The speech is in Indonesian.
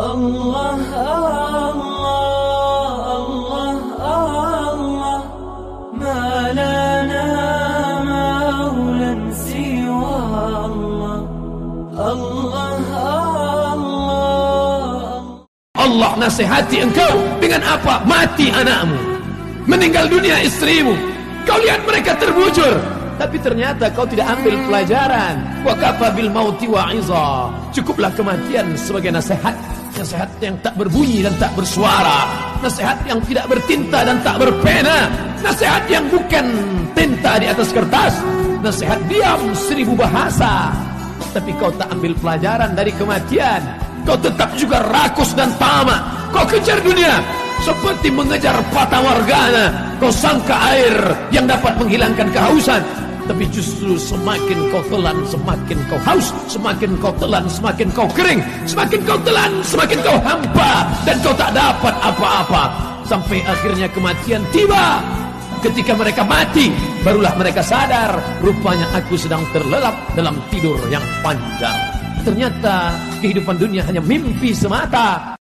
Allah Allah Allah Allah ما لنا مولا سوى الله الله الله Allah nasihati engkau dengan apa? Mati anakmu. Meninggal dunia istrimu. Kau lihat mereka terbujur. Tapi ternyata kau tidak ambil pelajaran. Wa kafa bil mauti wa'iza. Cukuplah kematian sebagai nasihat. Nasihat yang tak berbunyi dan tak bersuara. Nasihat yang tidak bertinta dan tak berpena. Nasihat yang bukan tinta di atas kertas. Nasihat diam seribu bahasa. Tapi kau tak ambil pelajaran dari kematian. Kau tetap juga rakus dan tamak. Kau kejar dunia seperti mengejar patah wargana. Kau sangka air yang dapat menghilangkan kehausan. Tapi justru semakin kau telan, semakin kau haus. Semakin kau telan, semakin kau kering. Semakin kau telan, semakin kau hampa. Dan kau tak dapat apa-apa. Sampai akhirnya kematian tiba. Ketika mereka mati, barulah mereka sadar. Rupanya aku sedang terlelap dalam tidur yang panjang. Ternyata kehidupan dunia hanya mimpi semata.